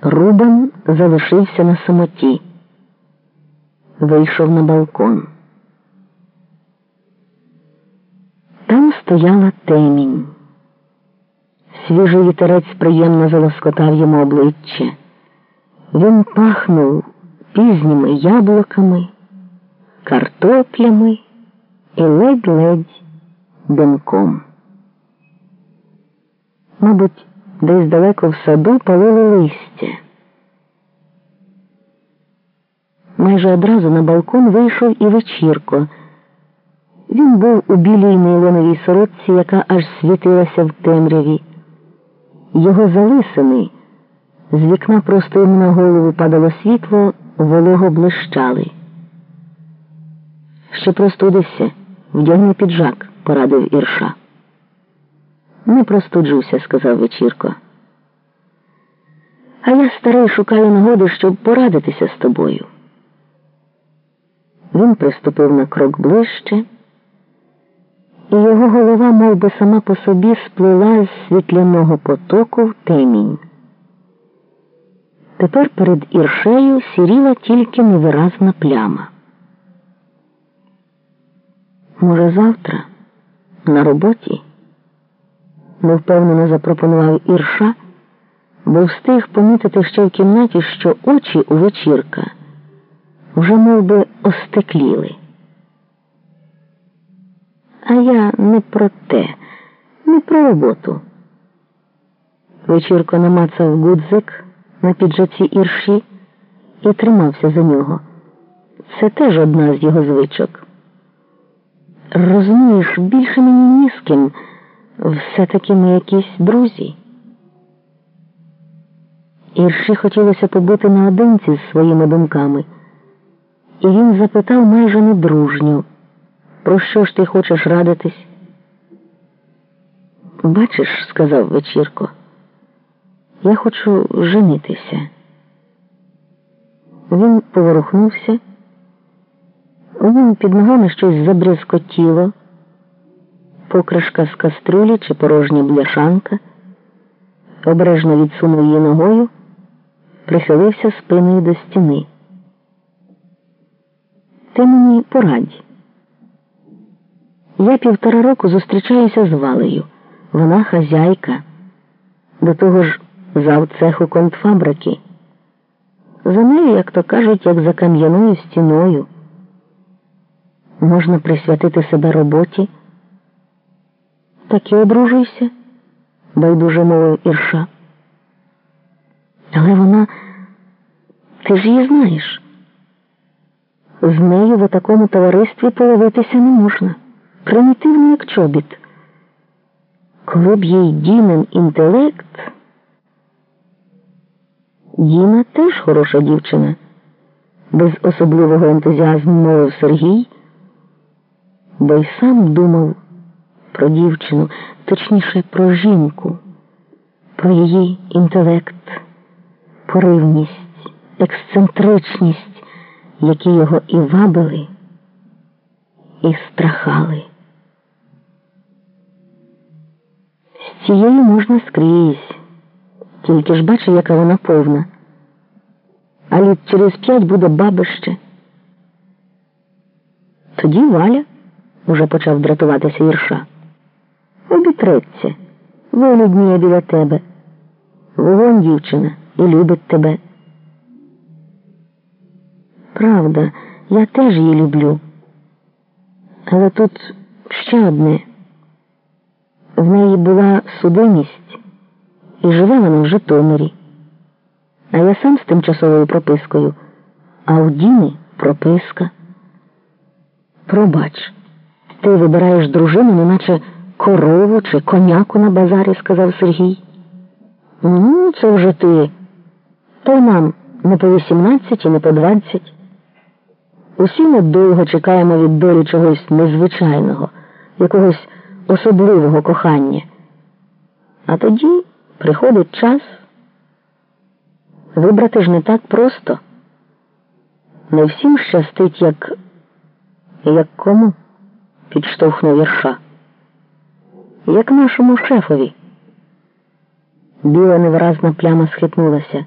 Рубан залишився на самоті, вийшов на балкон. Там стояла темінь. Свіжий вітерець приємно залоскотав йому обличчя. Він пахнув пізніми яблуками, картоплями і ледь-ледь димком. Мабуть, десь далеко в саду палили листя. Майже одразу на балкон вийшов і вечірко. Він був у білій нейлоновій сорочці, яка аж світилася в темряві. Його залисини з вікна просто йому на голову падало світло, волого блищали. Ще простудишся, вдягни піджак, порадив Ірша. Не простуджуся, сказав вечірко. А я старий шукаю нагоди, щоб порадитися з тобою. Він приступив на крок ближче, і його голова мов би, сама по собі сплила з світляного потоку в темінь. Тепер перед іршею сіріла тільки невиразна пляма. Може, завтра на роботі? Невпевнено запропонував ірша, бо встиг помітити ще в кімнаті, що очі у вечірка вже мов би, остекліли. А я не про те, не про роботу. Вечірко намацав гудзик на піджаці ірші і тримався за нього. Це теж одна з його звичок. Розумієш, більше мені ні з ким. Все-таки ми якісь друзі. Ірші хотілося побути наодинці з своїми думками, і він запитав майже недружньо, про що ж ти хочеш радитись? Бачиш, сказав вечірко, я хочу женитися. Він поворухнувся, у ньому під ногами щось забрязкотіло покришка з каструлі чи порожня бляшанка, обережно відсунув її ногою, прихилився спиною до стіни. Ти мені порадь. Я півтора року зустрічаюся з Валею. Вона хазяйка, до того ж зав цеху контфабрики. За нею, як то кажуть, як за кам'яною стіною. Можна присвятити себе роботі так і одружуйся, байдуже мовив Ірша. Але вона, ти ж її знаєш. З нею в такому товаристві половитися не можна. Примітивно, як чобіт. Коли б їй Дінин інтелект, Діна теж хороша дівчина, без особливого ентузіазму мовив Сергій, бо й сам думав про дівчину, точніше про жінку, про її інтелект, поривність, ексцентричність, які його і вабили, і страхали. З цією можна скрізь, тільки ж бачу, яка вона повна. А літ через п'ять буде бабище. Тоді Валя уже почав дратуватися Ірша обітреться, вилюдніє біля тебе. Вогонь дівчина і любить тебе. Правда, я теж її люблю. Але тут ще одне. В неї була судимість і живе вона в Житомирі. А я сам з тимчасовою пропискою, а у Діни прописка. Пробач, ти вибираєш дружину, неначе корову чи коняку на базарі, сказав Сергій. Ну, це вже ти. Та й нам не по вісімнадцять і не по двадцять. Усі ми довго чекаємо від долі чогось незвичайного, якогось особливого кохання. А тоді приходить час. Вибрати ж не так просто. Не всім щастить, як як кому підштовхнув вірша як нашому шефові. Біла невразна пляма схитнулася.